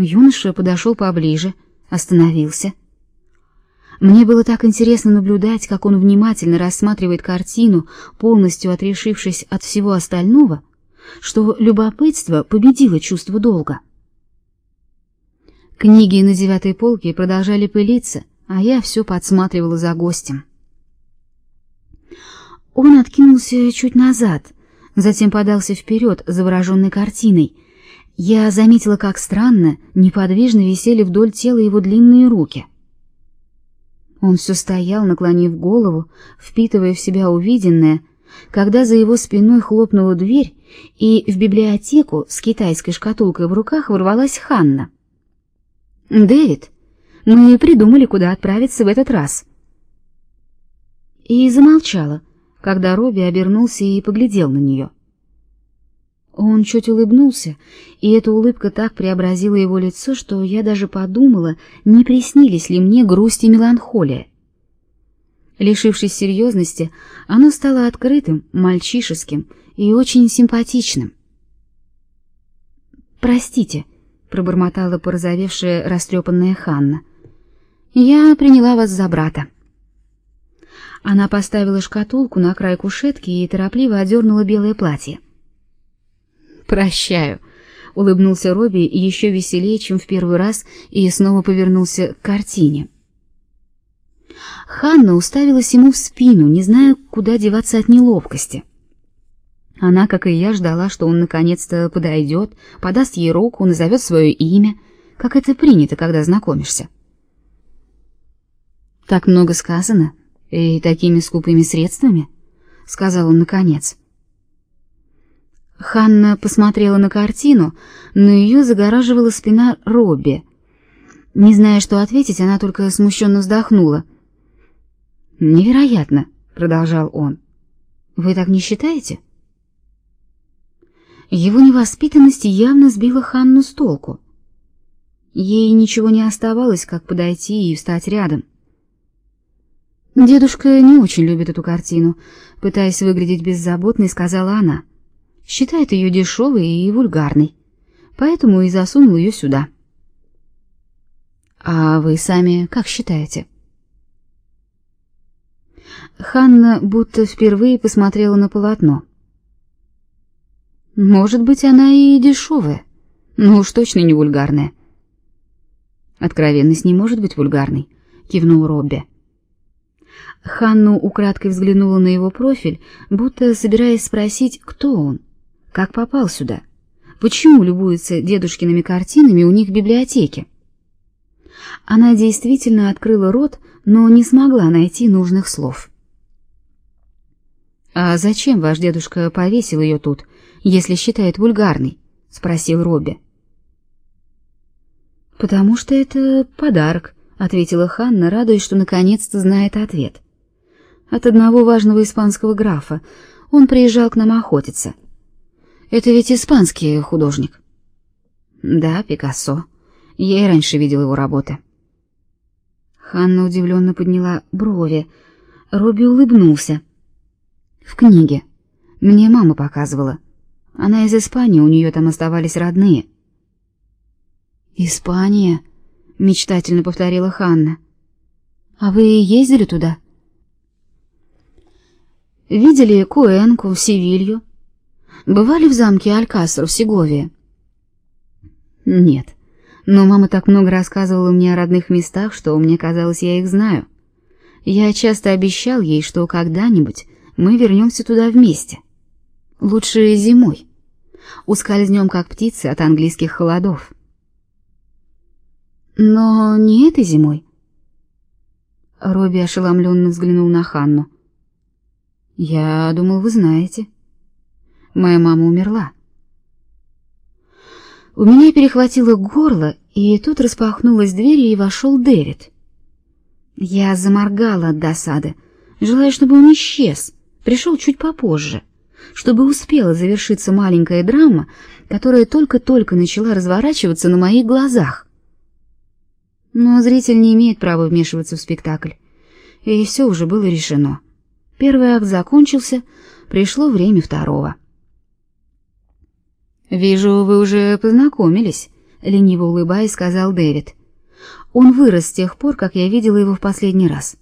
Юноша подошел поближе, остановился. Мне было так интересно наблюдать, как он внимательно рассматривает картину, полностью отрешившись от всего остального, что любопытство победило чувство долга. Книги на девятой полке продолжали пылиться, а я все подсматривала за гостем. Он откинулся чуть назад, затем подался вперед, завороженный картиной. Я заметила, как странно, неподвижно висели вдоль тела его длинные руки. Он все стоял, наклонив голову, впитывая в себя увиденное, когда за его спиной хлопнула дверь, и в библиотеку с китайской шкатулкой в руках ворвалась Ханна. «Дэвид, мы придумали, куда отправиться в этот раз». И замолчала, когда Робби обернулся и поглядел на нее. Он чуть улыбнулся, и эта улыбка так преобразила его лицо, что я даже подумала, не приснились ли мне грусть и меланхолия. Лишившись серьезности, оно стало открытым, мальчишеским и очень симпатичным. «Простите», — пробормотала порозовевшая, растрепанная Ханна. «Я приняла вас за брата». Она поставила шкатулку на край кушетки и торопливо одернула белое платье. «Прощаю», — улыбнулся Робби еще веселее, чем в первый раз, и снова повернулся к картине. Ханна уставилась ему в спину, не зная, куда деваться от неловкости. Она, как и я, ждала, что он наконец-то подойдет, подаст ей руку, назовет свое имя, как это принято, когда знакомишься. Так много сказано, и такими скупыми средствами, сказал он наконец. Ханна посмотрела на картину, но ее загораживала спина Робби. Не зная, что ответить, она только смущенно вздохнула. Невероятно, продолжал он. Вы так не считаете? Его невоспитанность явно сбила Ханну с толку. Ей ничего не оставалось, как подойти и встать рядом. Дедушка не очень любит эту картину, пытаясь выглядеть беззаботной, сказала она. Считает ее дешевой и вульгарной, поэтому и засунул ее сюда. А вы сами как считаете? Ханна будто впервые посмотрела на полотно. Может быть, она и дешевая, но уж точно не вульгарная. Откровенность не может быть вульгарной, кивнул Робби. Ханну украдкой взглянула на его профиль, будто собираясь спросить, кто он, как попал сюда, почему любуется дедушкиными картинами у них в библиотеке. Она действительно открыла рот, но не смогла найти нужных слов. «А зачем ваш дедушка повесил ее тут, если считает вульгарной?» — спросил Робби. «Потому что это подарок», — ответила Ханна, радуясь, что наконец-то знает ответ от одного важного испанского графа. Он приезжал к нам охотиться. Это ведь испанский художник. Да, Пикассо. Я и раньше видел его работы. Ханна удивленно подняла брови. Робби улыбнулся. В книге. Мне мама показывала. Она из Испании, у нее там оставались родные. Испания, мечтательно повторила Ханна. А вы ездили туда? Видели Куэнку, Севилью? Бывали в замке Алькасар в Сеговии? Нет. Но мама так много рассказывала мне о родных местах, что мне казалось, я их знаю. Я часто обещал ей, что когда-нибудь мы вернемся туда вместе. Лучше зимой. Ускользнем, как птицы, от английских холодов. Но не этой зимой. Робби ошеломленно взглянул на Ханну. Я думал, вы знаете. Моя мама умерла. У меня перехватило горло, и тут распахнулась дверь, и вошел Дэвид. Я заморгала от досады, желая, чтобы он исчез, пришел чуть попозже, чтобы успела завершиться маленькая драма, которая только-только начала разворачиваться на моих глазах. Но зритель не имеет права вмешиваться в спектакль, и все уже было решено. Первый акт закончился, пришло время второго. Вижу, вы уже познакомились, лениво улыбаясь, сказал Дэвид. Он вырос с тех пор, как я видела его в последний раз.